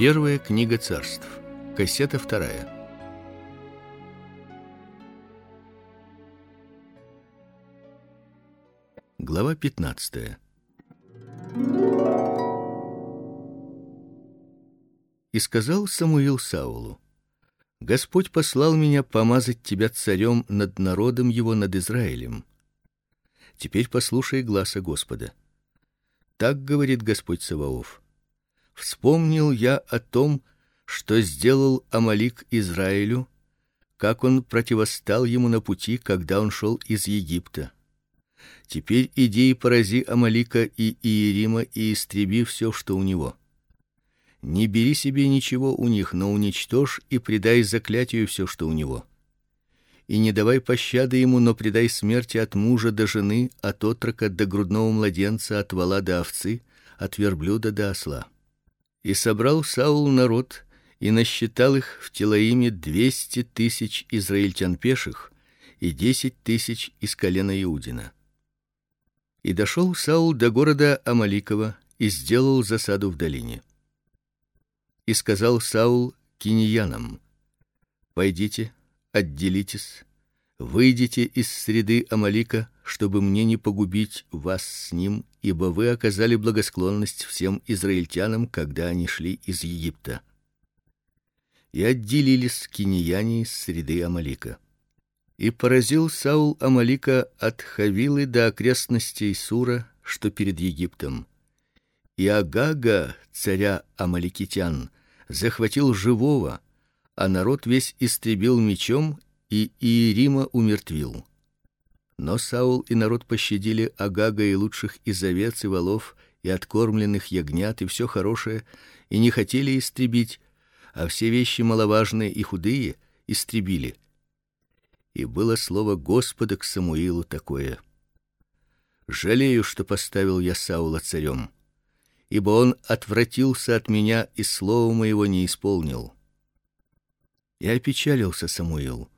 Первая книга царств. Кассета вторая. Глава 15. И сказал Самуил Саулу: Господь послал меня помазать тебя царем над народом его, над Израилем. Теперь послушай гласа Господа. Так говорит Господь Саваоф: Вспомнил я о том, что сделал Амалик Израилю, как он противостал ему на пути, когда он шел из Египта. Теперь иди и порази Амалика и Иерима и истреби все, что у него. Не бери себе ничего у них, но уничтожь и предай заклятию все, что у него. И не давай пощады ему, но предай смерти от мужа до жены, от отрока до грудного младенца, от вола до овцы, от верблюда до осла. И собрал Саул народ и насчитал их в Телаиме двести тысяч израильтян пеших и десять тысяч из колена Иудина. И дошел Саул до города Амаликова и сделал засаду в долине. И сказал Саул киньянам: Пойдите, отделитесь, выйдите из среды Амалика, чтобы мне не погубить вас с ним, ибо вы оказали благосклонность всем израильтянам, когда они шли из Египта. И отделились киньяне из среды Амалика. И поразил Саул Амалика от Хавилы до окрестностей Сура, что перед Египтом. И Агага, царя амаликитян, захватил живого, а народ весь истребил мечом и Иерима умертвил. Но Саул и народ пощадили Агага и лучших из овец и волов и откормленных ягнят и все хорошее, и не хотели истребить, а все вещи маловажные и худые истребили и было слово Господа к Самуилу такое: Жалею, что поставил я Саула царем, ибо он отвратился от меня и слова моего не исполнил. И опечалился Самуил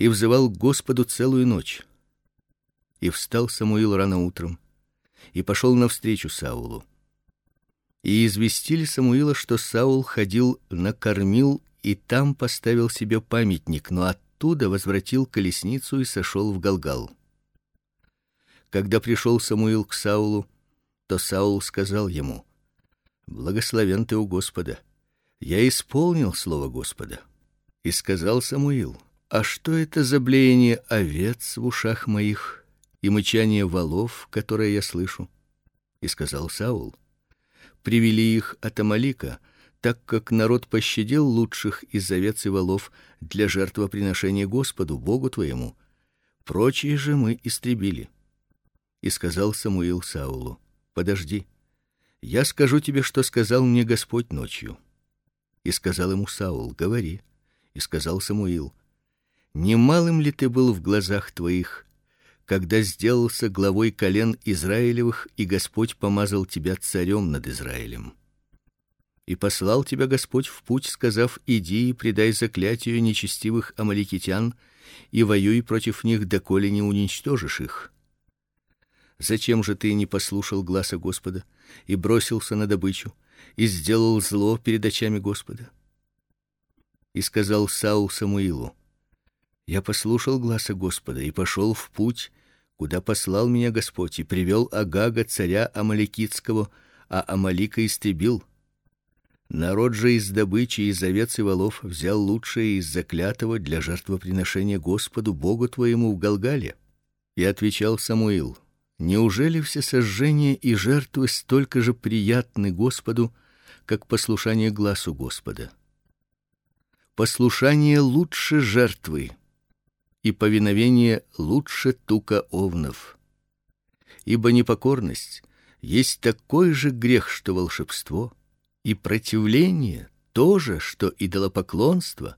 и взывал к Господу целую ночь. И встал Самуил рано утром и пошел навстречу Саулу. И известили Самуила, что Саул ходил на кормил и там поставил себе памятник, но от оттуда возвратил колесницу и сошел в Галгал. Когда пришел Самуил к Саулу, то Саул сказал ему: Благословен ты у Господа. Я исполнил слово Господа. И сказал Самуил: А что это за блеяние овец в ушах моих и мычание волов, которое я слышу? И сказал Саул: Привели их от Амалика, так как народ пощадил лучших из овец и волов для жертвоприношения Господу Богу твоему, прочие же мы истребили. И сказал Самуил Саулу: Подожди, я скажу тебе, что сказал мне Господь ночью. И сказал ему Саул: Говори. И сказал Самуил: Немалым ли ты был в глазах твоих, когда сделался главой колен Израилевых, и Господь помазал тебя царем над Израилем? и послал тебя Господь в путь, сказав: иди и предай заклятию нечестивых амаликитян и воюй против них, доколе не уничтожишь их. Зачем же ты не послушал гласа Господа и бросился на добычу и сделал зло перед очами Господа? И сказал Саул Самуилу: Я послушал гласа Господа и пошел в путь, куда послал меня Господь, и привел Агага царя амаликитского, а Амалика истребил Народ же из добычи из овец и волов взял лучшее из заклятого для жертвоприношения Господу Богу твоему в Галгале. И отвечал Самуил: Неужели все сожжения и жертвы столько же приятны Господу, как послушание гласу Господа? Послушание лучше жертвы, и повиновение лучше тука овнов. Ибо непокорность есть такой же грех, что волшебство и противление то же, что идолопоклонство.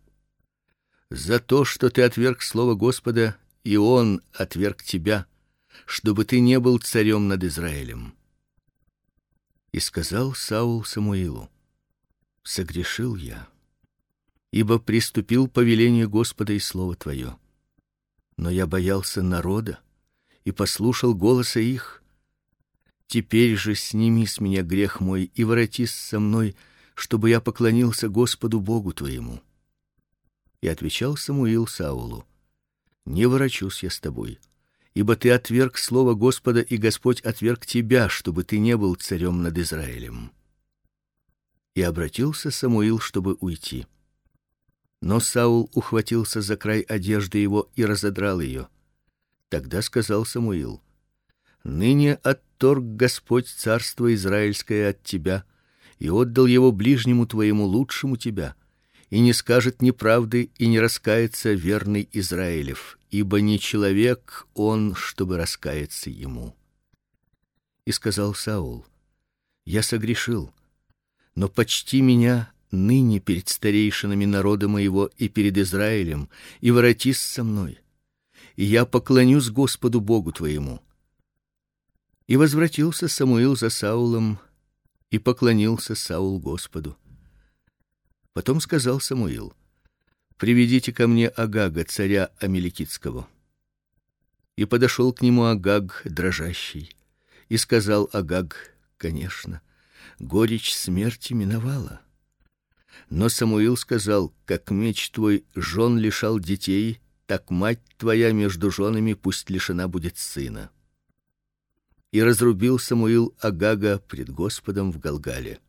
За то, что ты отверг слово Господа, и он отверг тебя, чтобы ты не был царем над Израилем. И сказал Саул Самуилу: Согрешил я, ибо приступил по велению Господа и слово твое. Но я боялся народа и послушал голоса их Теперь же сними с меня грех мой и воротись со мной, чтобы я поклонился Господу Богу твоему. И отвечал Самуил Саулу: Не ворочусь я с тобой, ибо ты отверг слово Господа, и Господь отверг тебя, чтобы ты не был царем над Израилем. И обратился Самуил, чтобы уйти. Но Саул ухватился за край одежды его и разодрал ее. Тогда сказал Самуил: Ныне отторг Господь царство израильское от тебя и отдал его ближнему твоему лучшему тебя, и не скажет неправды и не раскается верный Израилев, ибо не человек он, чтобы раскаяться ему. И сказал Саул: Я согрешил, но почти меня ныне перед старейшинами народа моего и перед Израилем, и воротись со мной, и я поклонюсь Господу Богу твоему. И возвратился Самуил за Саулом, и поклонился Саул Господу. Потом сказал Самуил: Приведите ко мне Агага, царя амеликитского. И подошел к нему Агаг дрожащий, и сказал Агаг: Конечно, горечь смерти миновала. Но Самуил сказал: Как меч твой жен лишал детей, так мать твоя между женами пусть лишена будет сына. И разрубил Самуил Агага пред Господом в Галгале.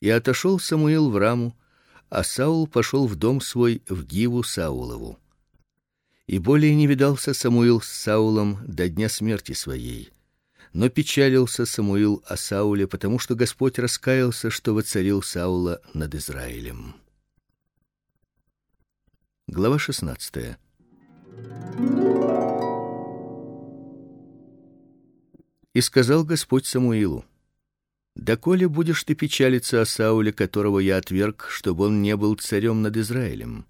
И отошел Самуил в Раму, а Саул пошел в дом свой в Гиву Саулову. И более не видался Самуил с Саулом до дня смерти своей но печалился Самуил о Сауле, потому что Господь раскаялся, что воцарил Саула над Израилем. Глава 16. И сказал Господь Самуилу: Доколе будешь ты печалиться о Сауле, которого я отверг, чтобы он не был царем над Израилем?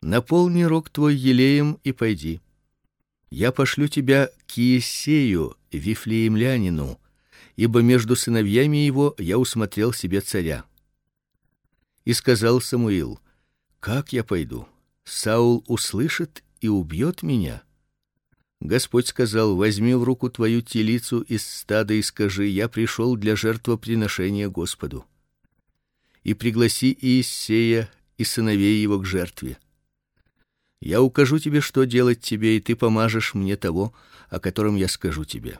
Наполни рог твой елеем и пойди я пошлю тебя к Иесею, вифлеемлянину, ибо между сыновьями его я усмотрел себе царя. И сказал Самуил: Как я пойду? Саул услышит и убьет меня. Господь сказал: Возьми в руку твою телицу из стада и скажи: Я пришел для жертвоприношения Господу. И пригласи Иисея и сыновей его к жертве. Я укажу тебе, что делать тебе, и ты помажешь мне того, о котором я скажу тебе.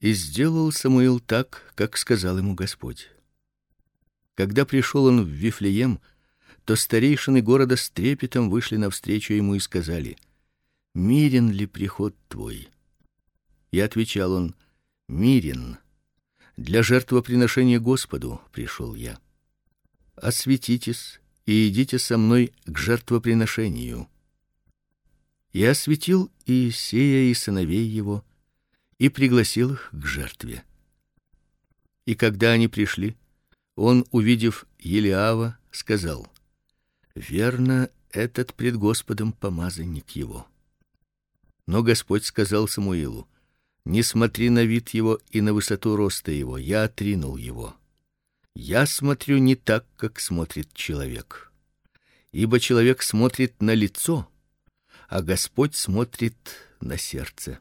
И сделал Самуил так, как сказал ему Господь. Когда пришел он в Вифлеем, то старейшины города с трепетом вышли навстречу ему и сказали: "Мирен ли приход твой?" И отвечал он: "Мирен. Для жертвоприношения Господу пришел я. Осветитесь и идите со мной к жертвоприношению. И осветил Иисея и сыновей его и пригласил их к жертве. И когда они пришли, он, увидев Елиава, сказал: "Верно, этот пред Господом помазанник его". Но Господь сказал Самуилу: "Не смотри на вид его и на высоту роста его, я отринул его. Я смотрю не так, как смотрит человек. Ибо человек смотрит на лицо, а Господь смотрит на сердце.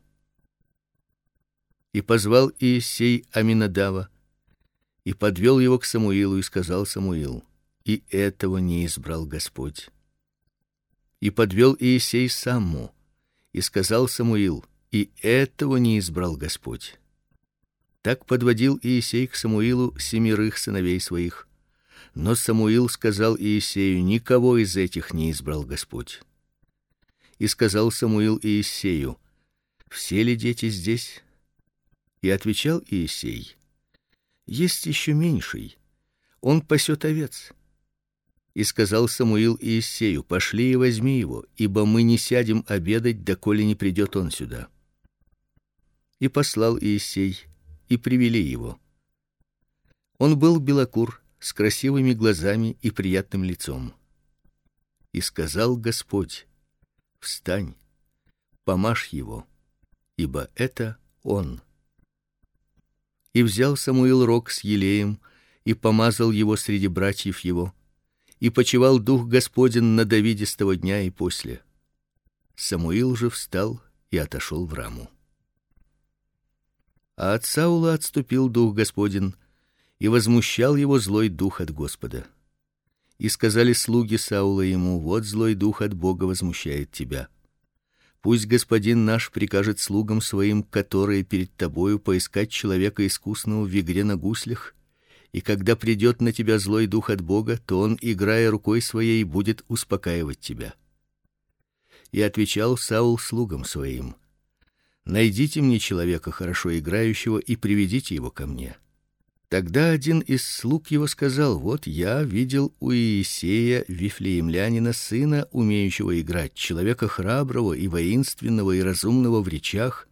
И позвал Иисей Аминадава и подвел его к Самуилу и сказал Самуил: "И этого не избрал Господь". И подвел Иисей Самму и сказал Самуил: "И этого не избрал Господь". Так подводил Иисей к Самуилу семерых сыновей своих. Но Самуил сказал Иисею: никого из этих не избрал Господь. И сказал Самуил Иисею: все ли дети здесь? И отвечал Иисей: есть еще меньший. Он пасет овец. И сказал Самуил Иисею: пошли и возьми его, ибо мы не сядем обедать, доколе не придет он сюда. И послал Иисей и привели его. Он был белокур, с красивыми глазами и приятным лицом. И сказал Господь: Встань, помажь его, ибо это он. И взял Самуил рог с елеем и помазал его среди братьев его, и почивал дух Господень на Давиде с того дня и после. Самуил же встал и отошел в раму. А от Саула отступил дух Господин, и возмущал его злой дух от Господа. И сказали слуги Саула ему: вот злой дух от Бога возмущает тебя. Пусть господин наш прикажет слугам своим, которые перед тобою, поискать человека искусного в игре на гуслях, и когда придет на тебя злой дух от Бога, то он, играя рукой своей, будет успокаивать тебя. И отвечал Саул слугам своим: Найдите мне человека хорошо играющего и приведите его ко мне. Тогда один из слуг его сказал: "Вот я видел у Иисея вифлеемлянина сына, умеющего играть, человека храброго и воинственного и разумного в речах,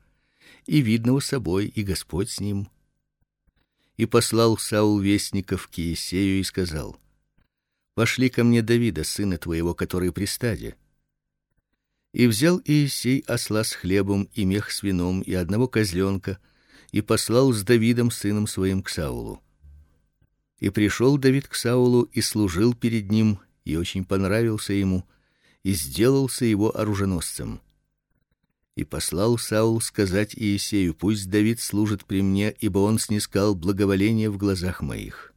и видного собой, и Господь с ним". И послал Саул вестников к Иисею и сказал: "Пошли ко мне Давида, сына твоего, который при стаде". И взял Иисей осла с хлебом и мех с вином и одного козленка и послал с Давидом сыном своим к Саулу. И пришел Давид к Саулу и служил перед ним, и очень понравился ему, и сделался его оруженосцем. И послал Саул сказать Иисею: пусть Давид служит при мне, ибо он снискал благоволение в глазах моих.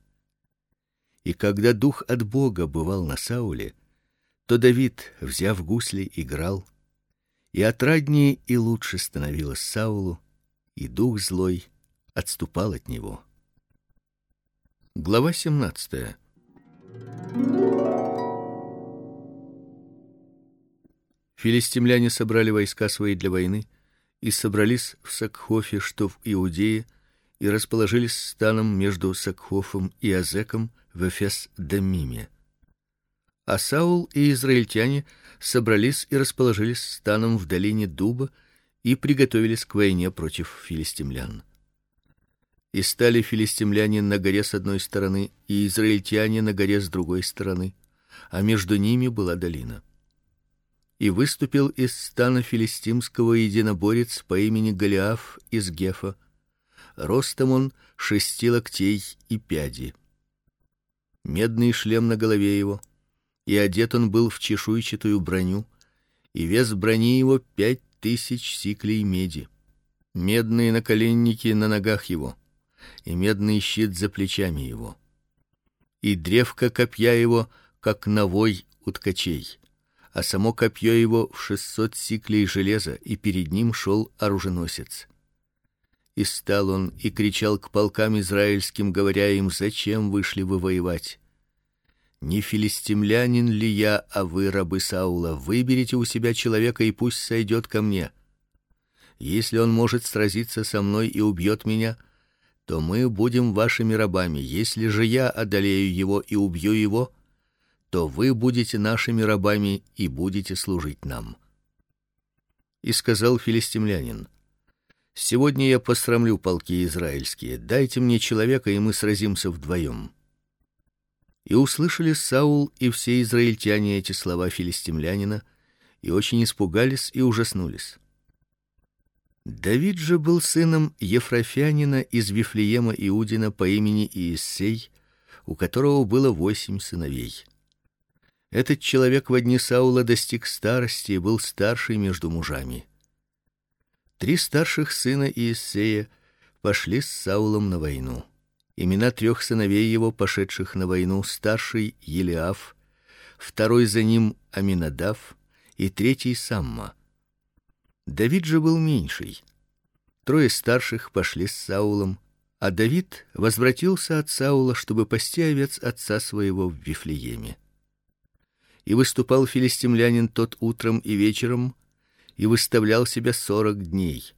И когда дух от Бога бывал на Сауле, то Давид, взяв гусли, играл, и отраднее и лучше становилось Саулу, и дух злой отступал от него. Глава 17. Филистимляне собрали войска свои для войны и собрались в Сакхофе, что в Иудее, и расположились станом между Сакхофом и Азеком в Эфес-Дамиме. А Саул и израильтяне собрались и расположились станом в долине Дуба и приготовились к войне против филистимлян. И стали филистимляне на горе с одной стороны, и израильтяне на горе с другой стороны, а между ними была долина. И выступил из стана филистимского единоборец по имени Голиаф из Гефа. Ростом он шести локтей и пяди. Медный шлем на голове его, и одет он был в чешуйчатую броню, и вес брони его пять тысяч сиклей меди, медные наколенники на ногах его, и медный щит за плечами его, и древко копья его, как навой у ткачей, а само копье его в шестьсот сиклей железа, и перед ним шел оруженосец. И стал он и кричал к полкам израильским, говоря им: "Зачем вышли вы воевать? Не филистимлянин ли я, а вы рабы Саула? Выберите у себя человека и пусть сойдет ко мне. Если он может сразиться со мной и убьет меня, то мы будем вашими рабами. Если же я одолею его и убью его, то вы будете нашими рабами и будете служить нам. И сказал филистимлянин: Сегодня я посрамлю полки израильские. Дайте мне человека, и мы сразимся вдвоем. И услышали Саул и все израильтяне эти слова филистимлянина, и очень испугались и ужаснулись. Давид же был сыном Ефрафянина из Вифлеема Иудина по имени Иессей, у которого было восемь сыновей. Этот человек в дни Саула достиг старости и был старший между мужами. Три старших сына Иессея пошли с Саулом на войну. Имена трех сыновей его, пошедших на войну: старший Елиаф, второй за ним Аминадав и третий Самма. Давид же был меньший. Трое старших пошли с Саулом, а Давид возвратился от Саула, чтобы пасти овец отца своего в Вифлееме. И выступал филистимлянин тот утром и вечером, и выставлял себя сорок дней.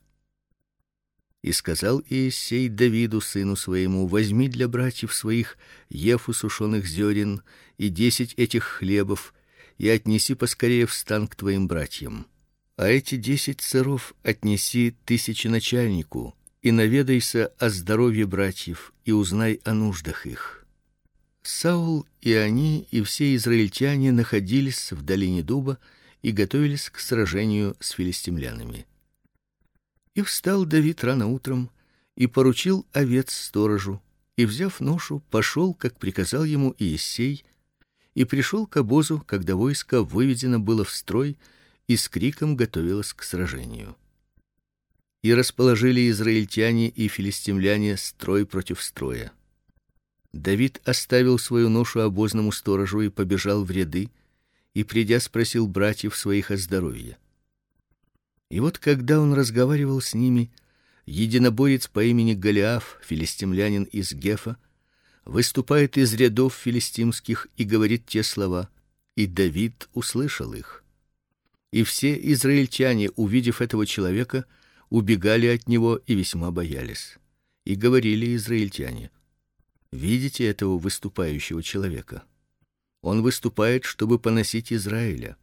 И сказал Иисей Давиду сыну своему: возьми для братьев своих ефу сушеных зерен и десять этих хлебов и отнеси поскорее в стан к твоим братьям. А эти десять сыров отнеси тысяченачальнику и наведайся о здоровье братьев и узнай о нуждах их. Саул и они и все израильтяне находились в долине дуба и готовились к сражению с филистимлянами. И встал Давид рано утром и поручил овец сторожу, и взяв ношу, пошел, как приказал ему Иессей, и пришел к обозу, когда войско выведено было в строй и с криком готовилось к сражению. И расположили израильтяне и филистимляне строй против строя. Давид оставил свою ношу обозному сторожу и побежал в ряды, и придя спросил братьев своих о здоровье. И вот когда он разговаривал с ними, единобоец по имени Голиаф, филистимлянин из Гефа, выступает из рядов филистимских и говорит те слова, и Давид услышал их. И все израильтяне, увидев этого человека, убегали от него и весьма боялись. И говорили израильтяне: Видите этого выступающего человека? Он выступает, чтобы поносить Израиля.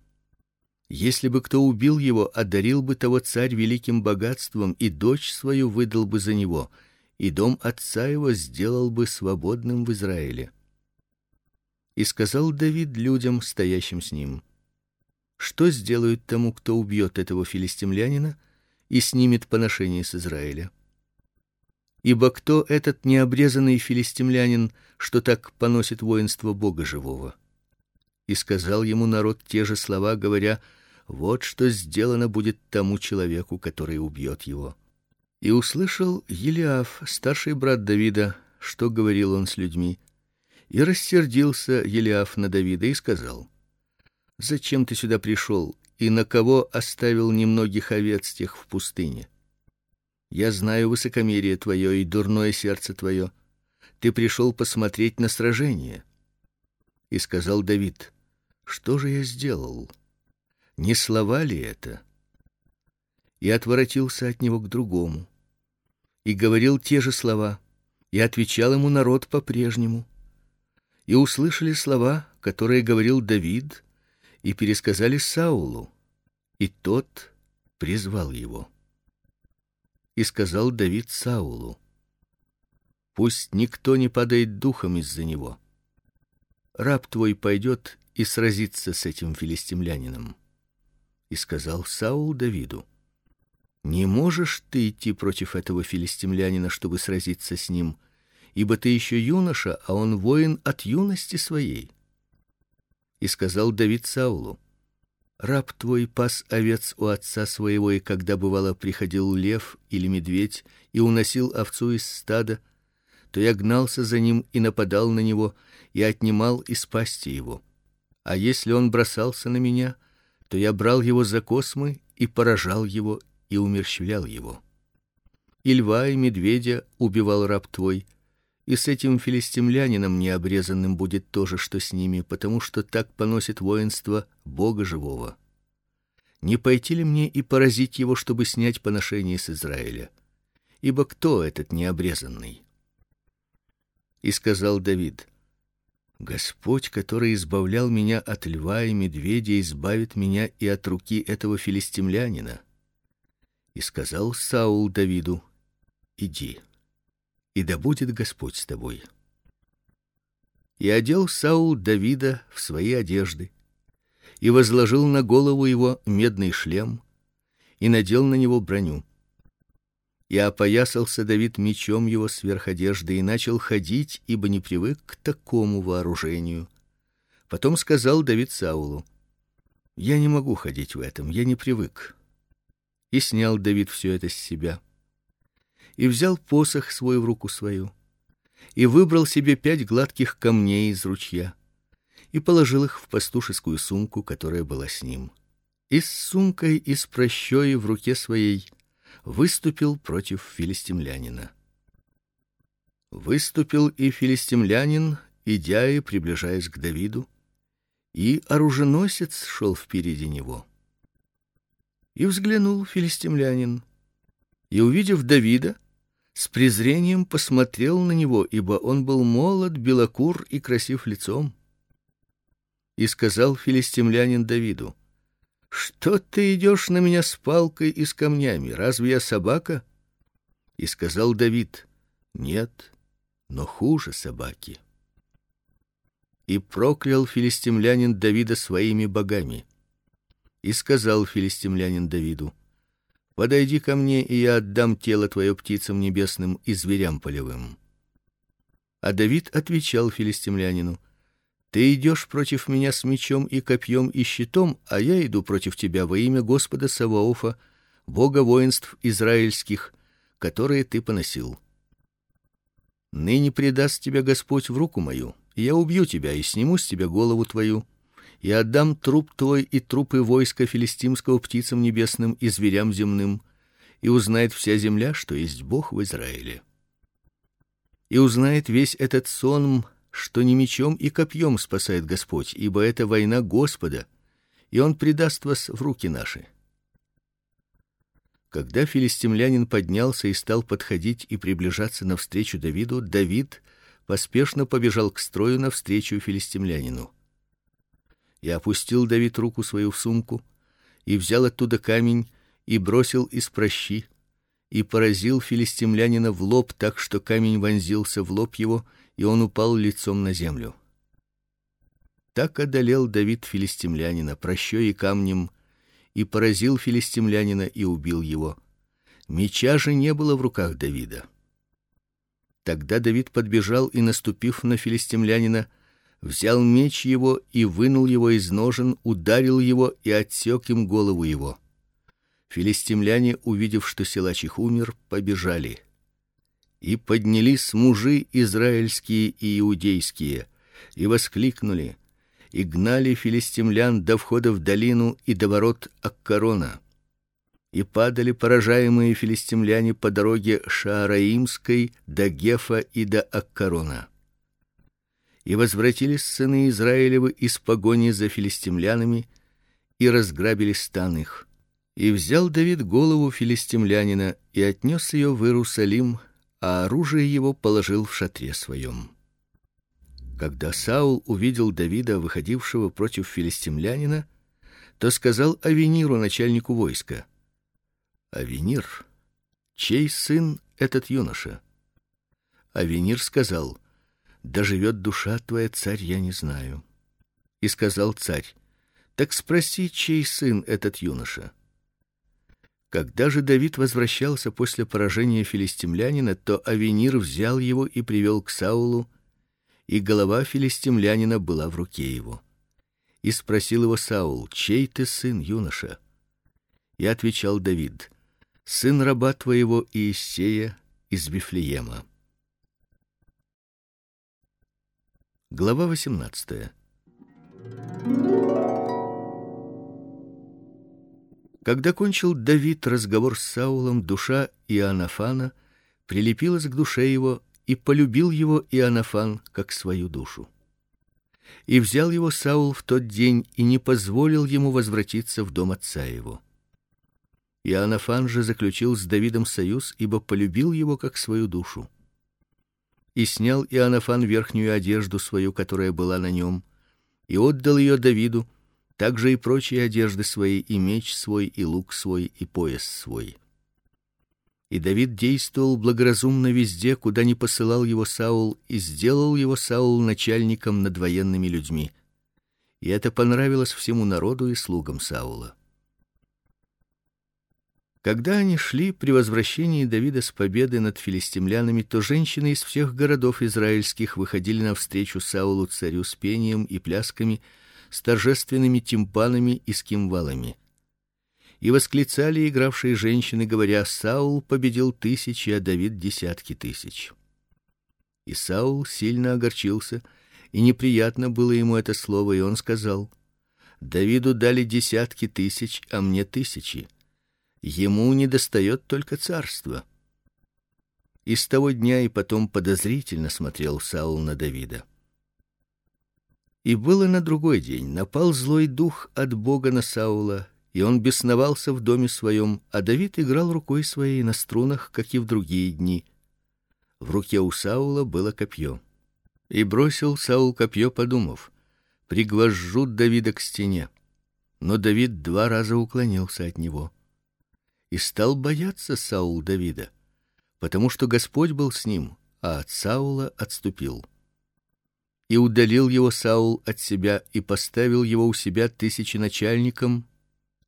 Если бы кто убил его, одарил бы того царь великим богатством и дочь свою выдал бы за него, и дом отца его сделал бы свободным в Израиле. И сказал Давид людям, стоящим с ним: Что сделают тому, кто убьет этого филистимлянина и снимет поношение с Израиля? Ибо кто этот необрезанный филистимлянин, что так поносит воинство Бога живого? И сказал ему народ те же слова, говоря: вот что сделано будет тому человеку, который убьет его. И услышал Елиаф, старший брат Давида, что говорил он с людьми, и рассердился Елиаф на Давида и сказал: Зачем ты сюда пришел и на кого оставил немногих овец тех в пустыне? Я знаю высокомерие твое и дурное сердце твое. Ты пришел посмотреть на сражение. И сказал Давид: Что же я сделал? Не слова ли это? И отворотился от него к другому и говорил те же слова, и отвечал ему народ по-прежнему. И услышали слова, которые говорил Давид, и пересказали Саулу, и тот призвал его и сказал Давид Саулу: Пусть никто не падает духом из-за него. Раб твой пойдет и сразится с этим филистимлянином. И сказал Саул Давиду: Не можешь ты идти против этого филистимлянина, чтобы сразиться с ним, ибо ты еще юноша, а он воин от юности своей. И сказал Давид Саулу: Раб твой пас овец у отца своего, и когда бывало приходил лев или медведь и уносил овцу из стада, то я гнался за ним и нападал на него и отнимал из пасти его. А если он бросался на меня, то я брал его за космы и поражал его и умерщвлял его. И льва и медведя убивал раб твой, и с этим филистимлянином необрезанным будет то же, что с ними, потому что так поносит воинство Бога живого. Не пойти ли мне и поразить его, чтобы снять поношение с Израиля? Ибо кто этот необрезанный? И сказал Давид: Господь, который избавлял меня от льва и медведя, избавит меня и от руки этого филистимлянина. И сказал Саул Давиду: Иди и да будет Господь с тобой. И одел Саул Давида в свои одежды, и возложил на голову его медный шлем, и надел на него броню. И опоясался Давид мечом его сверх одежды и начал ходить, ибо не привык к такому вооружению. Потом сказал Давид Саулу: Я не могу ходить в этом, я не привык. И снял Давид все это с себя и взял посох свой в руку свою и выбрал себе пять гладких камней из ручья и положил их в пастушескую сумку, которая была с ним. И с сумкой и с прощой в руке своей выступил против филистимлянина. Выступил и филистимлянин, идя и приближаясь к Давиду, и оруженосец шел впереди него. И взглянул филистимлянин, и увидев Давида, с презрением посмотрел на него, ибо он был молод, белокур и красив лицом. И сказал филистимлянин Давиду: Что ты идешь на меня с палкой и с камнями? Разве я собака? И сказал Давид: Нет, но хуже собаки. И проклял филистимлянин Давида своими богами. И сказал филистимлянин Давиду: Подойди ко мне, и я отдам тело твое птицам небесным и зверям полевым. А Давид отвечал филистимлянину: Ты идешь против меня с мечом и копьем и щитом, а я иду против тебя во имя Господа Саваофа, Бога воинств израильских, которые ты поносил. Ныне предаст тебя Господь в руку мою, и я убью тебя и сниму с тебя голову твою, и отдам труп твой и трупы войска филистимского птицам небесным и зверям земным, и узнает вся земля, что есть Бог в Израиле. И узнает весь этот сон, что не мечом и копьем спасает Господь, ибо это война Господа, и он предаст вас в руки наши. Когда филистимлянин поднялся и стал подходить и приближаться навстречу Давиду, Давид поспешно побежал к строю навстречу филистимлянину. И опустил Давид руку свою в сумку и взял оттуда камень и бросил из прощи и поразил филистимлянина в лоб так, что камень вонзился в лоб его, и он упал лицом на землю. Так одолел Давид филистимлянина прощой и камнем и поразил филистимлянина и убил его. Меча же не было в руках Давида. Тогда Давид подбежал и наступив на филистимлянина, взял меч его и вынул его из ножен, ударил его и отсек им голову его. Филистимляне, увидев, что силач их умер, побежали. И поднялись мужи израильские и иудейские и воскликнули: и гнали филистимлян до входа в долину и до ворот Аккарона. И падали поражаемые филистимляне по дороге Шаараимской до Гефа и до Аккарона. И возвратились сыны Израилевы из погони за филистимлянами и разграбили стан их. И взял Давид голову филистимлянина и отнес ее в Иерусалим, а оружие его положил в шатре своем. Когда Саул увидел Давида, выходившего против филистимлянина, то сказал Авениру, начальнику войска: "Авенир, чей сын этот юноша?" Авенир сказал: "Да живет душа твоя, царь, я не знаю". И сказал царь: "Так спроси, чей сын этот юноша?" Когда же Давид возвращался после поражения филистимлянина, то Авенир взял его и привел к Саулу и голова филистимлянина была в руке его. И спросил его Саул: "Чей ты сын, юноша?" И отвечал Давид: "Сын раба твоего Иисея из Вифлеема". Глава 18. Когда кончил Давид разговор с Саулом, душа Иоаннафана прилепилась к душе его, и полюбил его Иоаннафан как свою душу. И взял его Саул в тот день и не позволил ему возвратиться в дом отца его. Иоаннафан же заключил с Давидом союз, ибо полюбил его как свою душу. И снял Иоаннафан верхнюю одежду свою, которая была на нем, и отдал ее Давиду, также и прочие одежды свои, и меч свой, и лук свой, и пояс свой. И Давид действовал благоразумно везде, куда ни посылал его Саул, и сделал его Саул начальником над военными людьми. И это понравилось всему народу и слугам Саула. Когда они шли при возвращении Давида с победы над филистимлянами, то женщины из всех городов израильских выходили навстречу Саулу царю с пением и плясками, с торжественными тимпанами и с кимвалами и восклицали игравшие женщины, говоря: Саул победил тысячи, а Давид десятки тысяч. И Саул сильно огорчился, и неприятно было ему это слово, и он сказал: Давиду дали десятки тысяч, а мне тысячи. Ему не достает только царства. И с того дня и потом подозрительно смотрел Саул на Давида. И было на другой день напал злой дух от Бога на Саула, и он бесновался в доме своем, а Давид играл рукой своей на струнах, как и в другие дни. В руке у Саула было копье. И бросил Саул копье, подумав: пригвожу Давида к стене. Но Давид два раза уклонился от него. И стал бояться Саул Давида, потому что Господь был с ним, а от Саула отступил. И удалил его Саул от себя и поставил его у себя тысяченачальником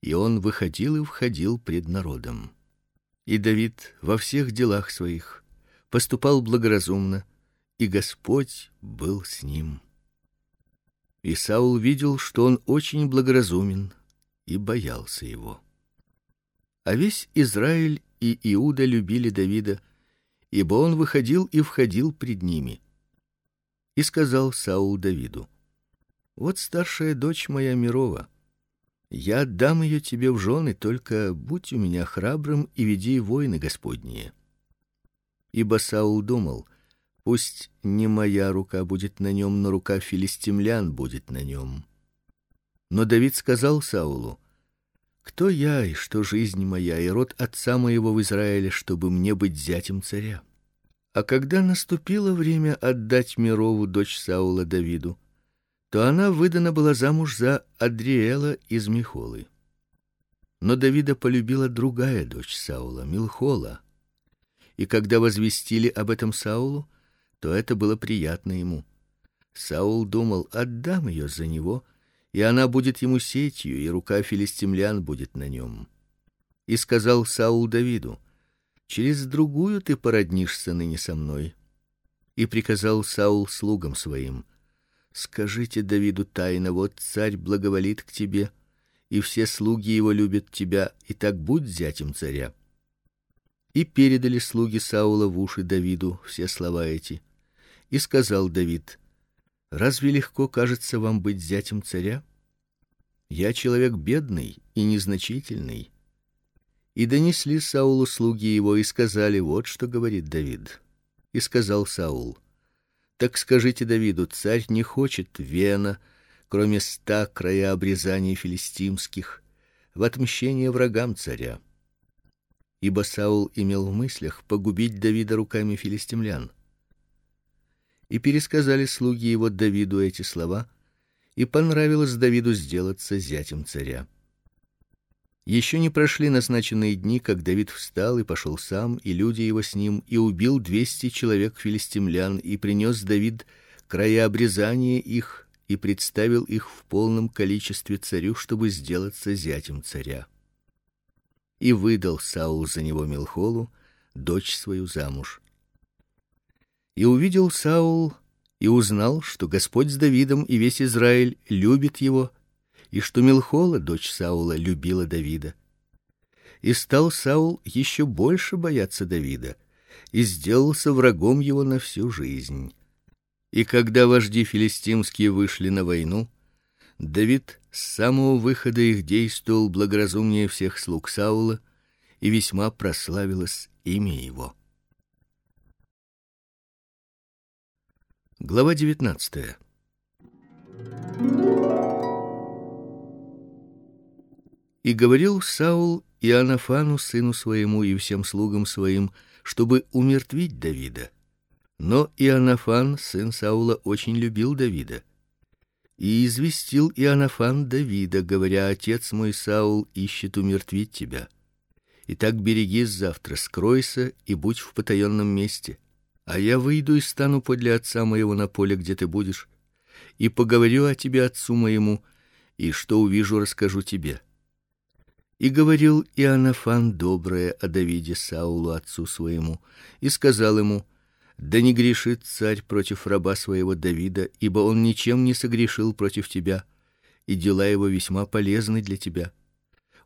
и он выходил и входил пред народом. И Давид во всех делах своих поступал благоразумно, и Господь был с ним. И Саул видел, что он очень благоразумен, и боялся его. А весь Израиль и Иуда любили Давида, ибо он выходил и входил пред ними. И сказал Саул Давиду: Вот старшая дочь моя Мирова. Я отдам ее тебе в жены, только будь у меня храбрым и веди войны Господние. Ибо Саул думал: пусть не моя рука будет на нем, но рука филистимлян будет на нем. Но Давид сказал Саулу: Кто я и что жизнь моя и род отца моего в Израиле, чтобы мне быть зятем царя? А когда наступило время отдать Мирову дочь Саула Давиду, то она выдана была замуж за Адриэла из Михолы. Но Давида полюбила другая дочь Саула, Милхола. И когда возвестили об этом Саулу, то это было приятно ему. Саул думал: отдам ее за него, и она будет ему сетью, и рука филистимлян будет на нем. И сказал Саул Давиду: через другую ты породнишься ныне со мной. И приказал Саул слугам своим: Скажите Давиду тайно: вот царь благоволит к тебе, и все слуги его любят тебя, и так будь зятем царя. И передали слуги Саула в уши Давиду все слова эти. И сказал Давид: Разве легко кажется вам быть зятем царя? Я человек бедный и незначительный. И донесли Саулу слуги его и сказали: вот что говорит Давид. И сказал Саул: так скажите Давиду, царь не хочет вена, кроме ста края обрезаний филистимских, в отмщение врагам царя. Ибо Саул имел в мыслях погубить Давида руками филистимлян. И пересказали слуги его Давиду эти слова, и понравилось Давиду сделаться зятем царя. Еще не прошли назначенные дни, как Давид встал и пошел сам, и люди его с ним, и убил двести человек филистимлян, и принес Давид края обрезания их и представил их в полном количестве царю, чтобы сделаться зятем царя. И выдал Саул за него Милхолу, дочь свою замуж. И увидел Саул и узнал, что Господь с Давидом и весь Израиль любит его и что Милхола, дочь Саула, любила Давида. И стал Саул еще больше бояться Давида и сделался врагом его на всю жизнь. И когда вожди филистимские вышли на войну, Давид с самого выхода их действовал благоразумнее всех слуг Саула, и весьма прославилось имя его. Глава девятнадцатая. И говорил Саул Иоаннафану сыну своему и всем слугам своим, чтобы умертвить Давида. Но Иоаннафан сын Саула очень любил Давида. И известил Иоаннафан Давида, говоря: Отец мой Саул ищет умертвить тебя. Итак, берегись завтра, скройся и будь в потаенном месте. А я выйду и стану подле отца моего на поле, где ты будешь, и поговорю о тебе отцу моему, и что увижу, расскажу тебе. И говорил Иоаннафан доброе о Давиде Саулу отцу своему, и сказал ему: да не грешит царь против раба своего Давида, ибо он ничем не согрешил против тебя, и дела его весьма полезны для тебя.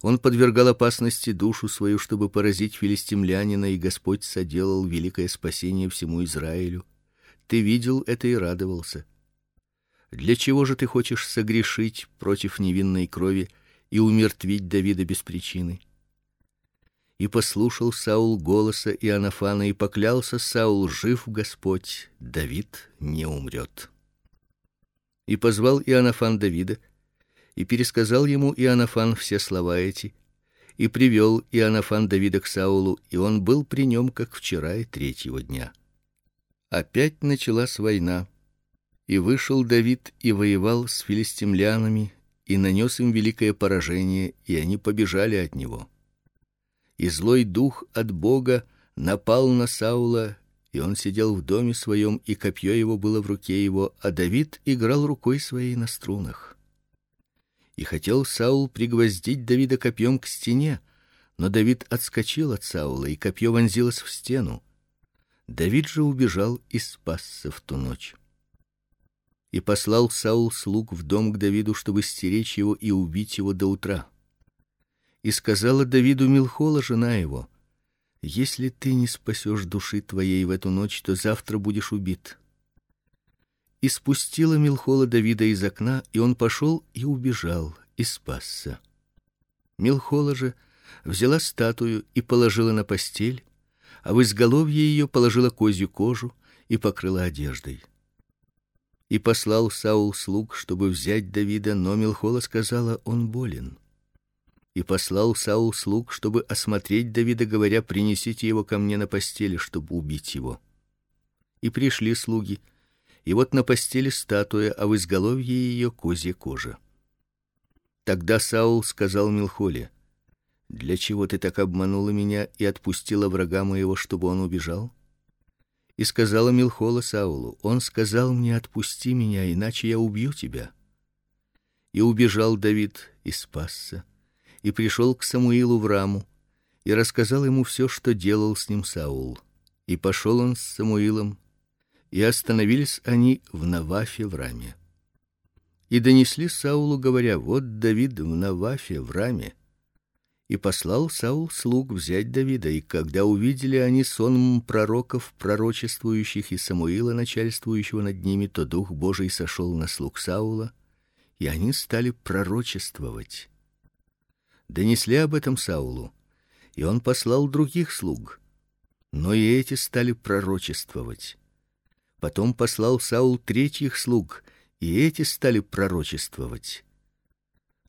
Он подвергал опасности душу свою, чтобы поразить филистимлянина, и Господь соделал великое спасение всему Израилю. Ты видел это и радовался. Для чего же ты хочешь согрешить против невинной крови? И умертвить Давида без причины. И послушал Саул голоса Иоаннафана и поклялся Саул: жив Господь, Давид не умрет. И позвал Иоаннафан Давида и пересказал ему Иоаннафан все слова эти, и привел Иоаннафан Давида к Саулу, и он был при нем, как вчера и третьего дня. Опять началась война, и вышел Давид и воевал с филистимлянами и нанес им великое поражение, и они побежали от него. И злой дух от Бога напал на Саула, и он сидел в доме своем, и копье его было в руке его, а Давид играл рукой своей на струнах. И хотел Саул пригвоздить Давида копьем к стене, но Давид отскочил от Саула, и копье вонзилось в стену. Давид же убежал и спасся в ту ночь. И послал Саул слуг в дом к Давиду, чтобы стеречь его и убить его до утра. И сказала Давиду Милхола жена его: Если ты не спасешь души твоей в эту ночь, то завтра будешь убит. И спустила Милхола Давида из окна, и он пошел и убежал, и спасся. Милхола же взяла статую и положила на постель, а в изголовье ее положила козью кожу и покрыла одеждой. И послал Саул слуг, чтобы взять Давида, но Милхола сказала: "Он болен" и послал Саул слуг, чтобы осмотреть Давида, говоря: "Принесите его ко мне на постели, чтобы убить его". И пришли слуги, и вот на постели статуя, а в изголовье ее козья кожа. Тогда Саул сказал Милхоле: "Для чего ты так обманула меня и отпустила врага моего, чтобы он убежал?" И сказала Милхола Саулу: "Он сказал мне: отпусти меня, иначе я убью тебя". И убежал Давид и спасся и пришел к Самуилу в Раму и рассказал ему все, что делал с ним Саул. И пошел он с Самуилом, и остановились они в Навафе в Раме. И донесли Саулу, говоря: вот Давид в Навафе в Раме. И послал Саул слуг взять Давида, и когда увидели они сон пророков, пророчествующих и Самуила, начальствующего над ними, то дух Божий сошел на слуг Саула, и они стали пророчествовать донесли об этом Саулу, и он послал других слуг. Но и эти стали пророчествовать. Потом послал Саул третьих слуг, и эти стали пророчествовать.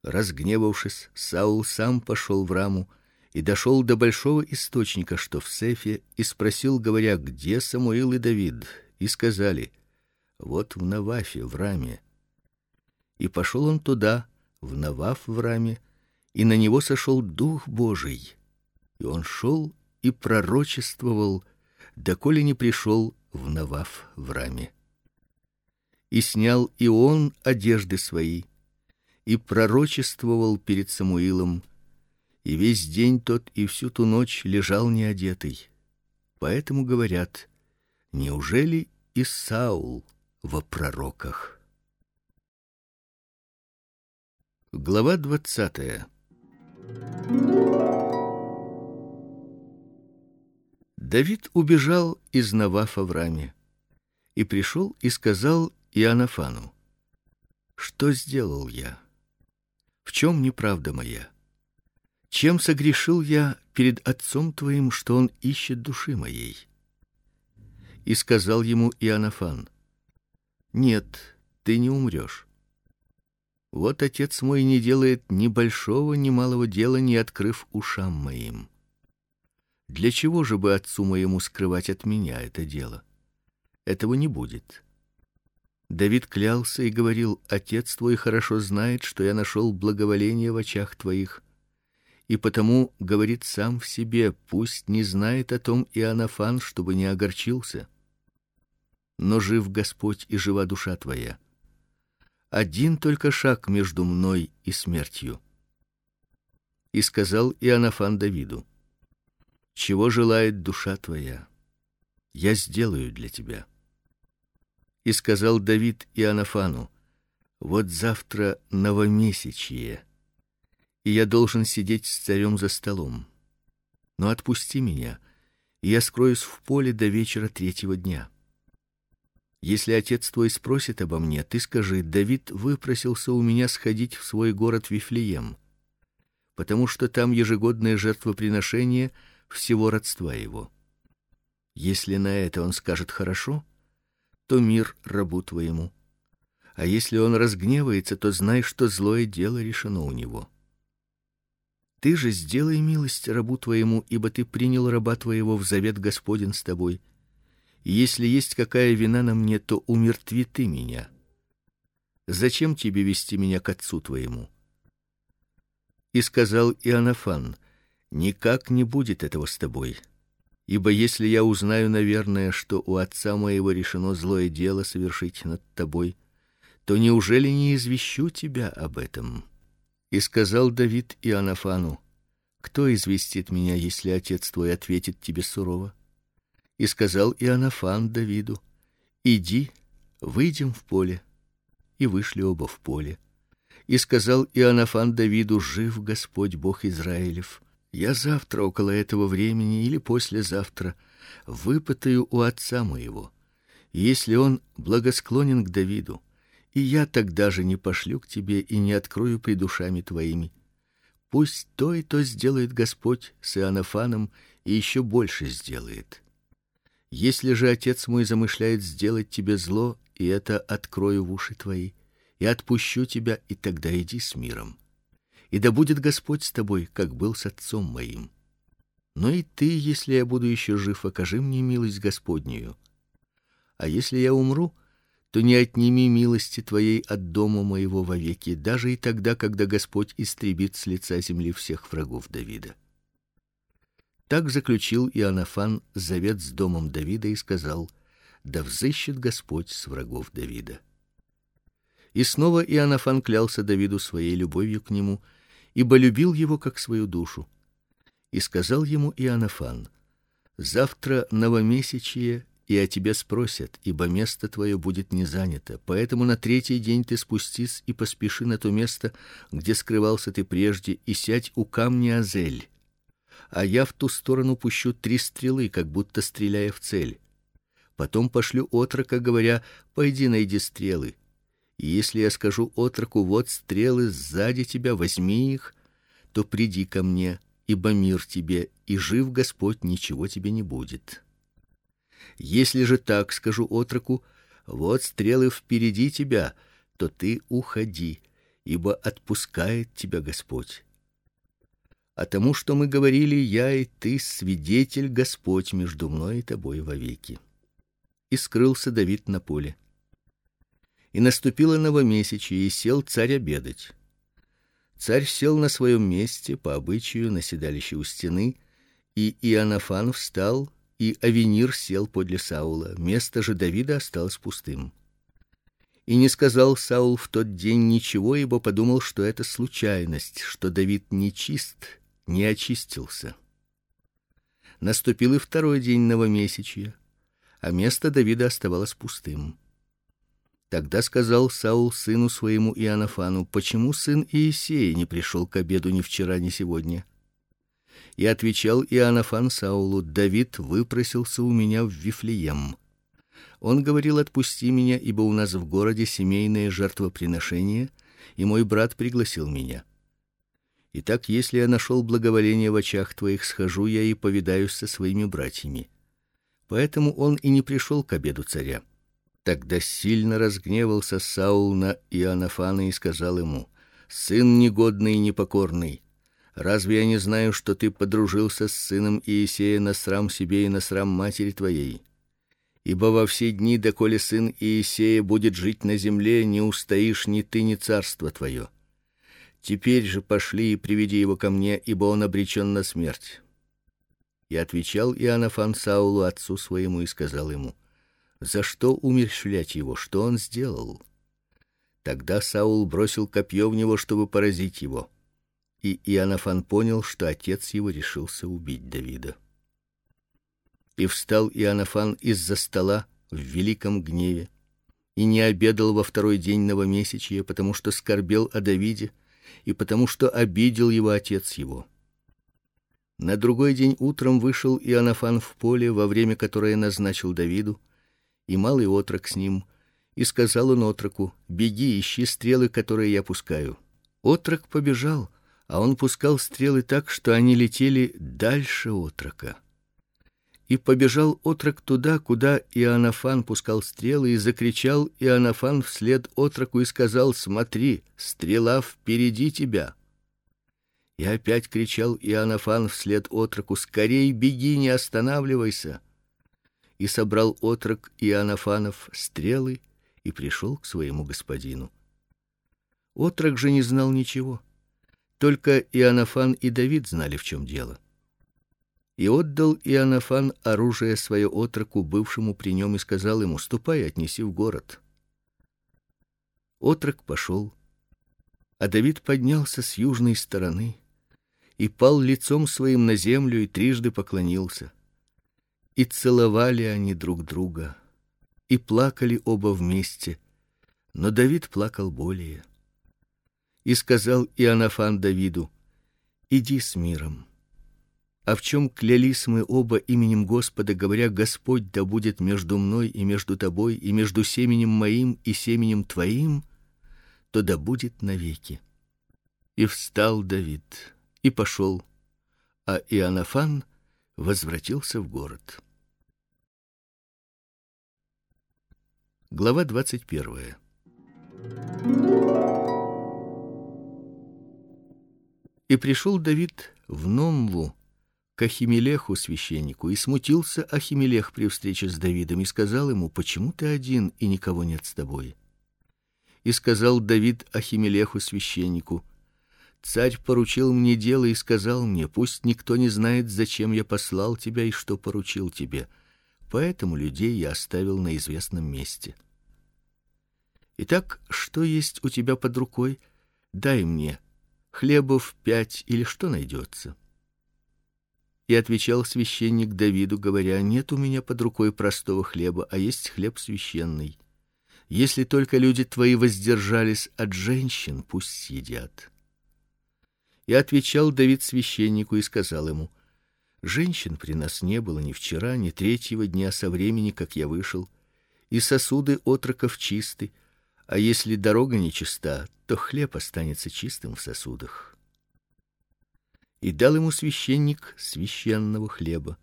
Разгневавшись, Саул сам пошел в Раму и дошел до большого источника, что в Сефе, и спросил, говоря: "Где Самуил и Давид?" И сказали: "Вот в Навафе в Раме". И пошел он туда, в Наваф в Раме, и на него сошел дух Божий. И он шел и пророчествовал, доколе не пришел в Наваф в Раме. И снял и он одежды свои и пророчествовал перед Самуилом, и весь день тот и всю ту ночь лежал неодетый. Поэтому говорят: неужели и Саул во пророках? Глава двадцатая. Давид убежал из Навафа в Раме и пришел и сказал Иоаннафану: Что сделал я? Чем неправда моя? Чем согрешил я перед отцом твоим, что он ищет души моей? И сказал ему Иоаннафан: Нет, ты не умрешь. Вот отец мой не делает ни большого, ни малого дела, не открыв ушам моим. Для чего же бы отцу моему скрывать от меня это дело? Этого не будет. Давид клялся и говорил: Отец твой хорошо знает, что я нашел благоволение в очах твоих, и потому говорит сам в себе: пусть не знает о том и Анафан, чтобы не огорчился. Но жив Господь и жива душа твоя один только шаг между мной и смертью. И сказал Иоаннафан Давиду: Чего желает душа твоя, я сделаю для тебя. И сказал Давид Иоаннафану: Вот завтра новомесячие, и я должен сидеть с царем за столом. Но отпусти меня, и я скроюсь в поле до вечера третьего дня. Если отец твой спросит обо мне, ты скажи: Давид выпросился у меня сходить в свой город Вифлеем, потому что там ежегодное жертвоприношение всего родства его. Если на это он скажет хорошо, то мир рабу твоему. А если он разгневается, то знай, что злое дело решено у него. Ты же сделай милость рабу твоему, ибо ты принял раба твоего в завет Господень с тобой если есть какая вина на мне, то умертви ты меня. Зачем тебе вести меня к отцу твоему? И сказал Иоаннафан: никак не будет этого с тобой. Ибо если я узнаю, наверное, что у отца моего решено злое дело совершить над тобой, то неужели не извещу тебя об этом? И сказал Давид Иоаннафану: Кто известит меня, если отец твой ответит тебе сурово? И сказал Иоаннафан Давиду: "Иди, выйдем в поле". И вышли оба в поле. И сказал Иоаннафан Давиду: "Жив Господь Бог Израилев, Я завтра около этого времени или послезавтра выпытаю у отца моего, если он благосклонен к Давиду, и я тогда же не пошлю к тебе и не открою пред душами твоими. Пусть то и то сделает Господь с Иоаннафаном и еще больше сделает. Если же отец мой замышляет сделать тебе зло, и это открою в уши твои, и отпущу тебя, и тогда иди с миром. И да будет Господь с тобой, как был с отцом моим. Но и ты, если я буду еще жив, окажи мне милость Господнюю. А если я умру, то не отними милости твоей от дома моего вовеки, даже и тогда, когда Господь истребит с лица земли всех врагов Давида. Так заключил Иоаннафан завет с домом Давида и сказал: да взыщет Господь с врагов Давида. И снова Иоаннафан клялся Давиду своей любовью к нему, ибо любил его как свою душу. И сказал ему Иоаннафан: Завтра новомесячие, и о тебе спросят, ибо место твое будет не занято. Поэтому на третий день ты спустись и поспеши на то место, где скрывался ты прежде, и сядь у камня Азель. А я в ту сторону пущу три стрелы, как будто стреляя в цель. Потом пошлю отрока, говоря: "Пойди найди стрелы". И если я скажу отроку: "Вот стрелы сзади тебя, возьми их", то приди ко мне, ибо мир тебе, и жив Господь, ничего тебе не будет. Если же так скажу отроку: "Вот стрелы впереди тебя", то ты уходи, ибо отпускает тебя Господь. А тому, что мы говорили я и ты, свидетель Господь между мной и тобой вовеки. И скрылся Давид на поле. И наступило новомесячие, и сел царь обедать. Царь сел на своем месте по обычаю на седалище у стены, и Иоаннафан встал и Авенир сел подле Саула. Место же Давида осталось пустым. И не сказал Саул в тот день ничего, ибо подумал, что это случайность, что Давид не чист, не очистился. Наступил и второй день новомесячия, а место Давида оставалось пустым. Тогда сказал Саул сыну своему Иоаннафану: "Почему сын Иисея не пришел к обеду ни вчера, ни сегодня?" И отвечал Иоаннафан Саулу: Давид выпросился у меня в Вифлеем. Он говорил: "Отпусти меня, ибо у нас в городе семейное жертвоприношение, и мой брат пригласил меня". Итак, если я нашел благоволение в очах твоих, схожу я и повидаюсь со своими братьями. Поэтому он и не пришел к обеду царя. Тогда сильно разгневался Саул на Иоаннафана и сказал ему: "Сын негодный и непокорный, Разве я не знаю, что ты подружился с сыном Иисея на срам себе и на срам матери твоей? Ибо во все дни, доколе сын Иисея будет жить на земле, не устоишь ни ты, ни царство твое. Теперь же пошли и приведи его ко мне, ибо он обречен на смерть. И отвечал Иоаннафан Саулу отцу своему и сказал ему: За что умерщвлять его? Что он сделал? Тогда Саул бросил копье в него, чтобы поразить его и Иоаннафан понял, что отец его решился убить Давида. И встал Иоаннафан из-за стола в великом гневе и не обедал во второй день новомесячия, потому что скорбел о Давиде и потому что обидел его отец его. На другой день утром вышел Иоаннафан в поле, во время которое назначил Давиду, и малый отрок с ним, и сказал он отроку: "Беги, ищи стрелы, которые я пускаю". Отрок побежал, а он пускал стрелы так, что они летели дальше отрока. И побежал отрок туда, куда Иоаннафан пускал стрелы, и закричал Иоаннафан вслед отроку и сказал: "Смотри, стрела впереди тебя". И опять кричал Иоаннафан вслед отроку: "Скорей беги, не останавливайся". И собрал отрок Иоаннафанов стрелы и пришел к своему господину. Отрок же не знал ничего. Только Иоаннафан и Давид знали, в чем дело. И отдал Иоаннафан оружие свое отроку, бывшему при нем, и сказал ему: "Ступай, отнеси в город". Отрок пошел, а Давид поднялся с южной стороны и пал лицом своим на землю и трижды поклонился. И целовали они друг друга, и плакали оба вместе, но Давид плакал более. И сказал Иоаннафан Давиду: "Иди с миром, А в чем клялись мы оба именем Господа, говоря: Господь да будет между мной и между тобой и между семенем моим и семенем твоим, то да будет навеки. И встал Давид и пошел, а Иоаннафан возвратился в город. Глава двадцать первая. И пришел Давид в Номву к Ахимелеху священнику, и смутился Ахимелех при встрече с Давидом и сказал ему: "Почему ты один и никого нет с тобой?" И сказал Давид Ахимелеху священнику: "Царь поручил мне дело и сказал мне: пусть никто не знает, зачем я послал тебя и что поручил тебе. Поэтому людей я оставил на известном месте. Итак, что есть у тебя под рукой? Дай мне хлебов пять или что найдется. И отвечал священник Давиду, говоря: "Нет у меня под рукой простого хлеба, а есть хлеб священный. Если только люди твои воздержались от женщин, пусть съедят". И отвечал Давид священнику и сказал ему: "Женщин при нас не было ни вчера, ни третьего дня со времени, как я вышел, и сосуды отроков чисты, а если дорога нечиста, то хлеб останется чистым в сосудах" и дал ему священник священного хлеба.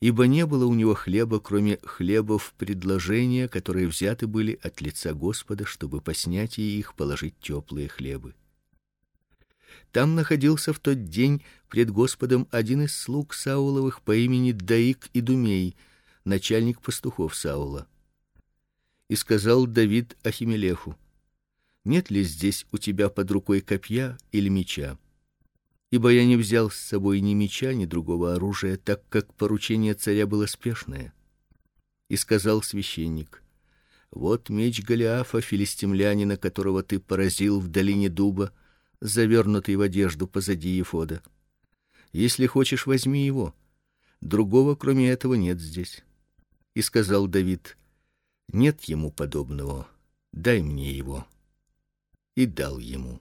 Ибо не было у него хлеба, кроме хлебов предложения, которые взяты были от лица Господа, чтобы по снятии их положить теплые хлебы. Там находился в тот день пред Господом один из слуг Сауловых по имени Даик Идумей, начальник пастухов Саула. И сказал Давид Ахимелеху: Нет ли здесь у тебя под рукой копья или меча? ибо я не взял с собой ни меча, ни другого оружия, так как поручение царя было спешное. И сказал священник: Вот меч Голиафа филистимлянина, которого ты поразил в долине дуба, завернутый в одежду позади Ефода. Если хочешь, возьми его. Другого, кроме этого, нет здесь. И сказал Давид: Нет ему подобного. Дай мне его. И дал ему.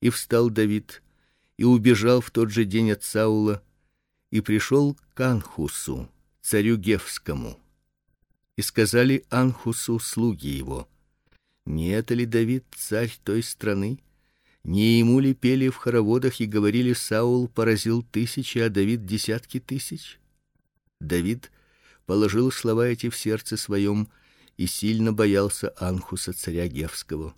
И встал Давид и убежал в тот же день от Саула и пришел к Анхусу, царю Гевскому. И сказали Анхусу слуги его: Не это ли Давид царь той страны? Не ему ли пели в хороводах и говорили: Саул поразил тысячи, а Давид десятки тысяч? Давид положил слова эти в сердце своем и сильно боялся Анхуса царя Гевского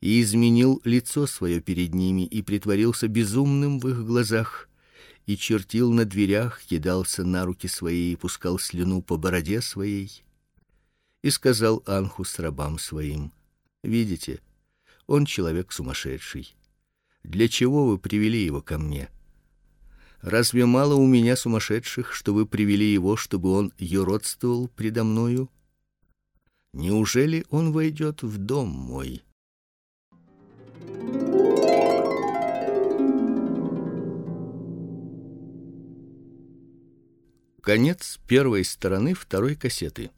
и изменил лицо свое перед ними и притворился безумным в их глазах и чертил на дверях, кидался на руки свои и пускал слюну по бороде своей. И сказал Анхус рабам своим: "Видите, он человек сумасшедший. Для чего вы привели его ко мне? Разве мало у меня сумасшедших, что вы привели его, чтобы он юродствовал предо мною? Неужели он войдет в дом мой?" Конец первой стороны второй кассеты.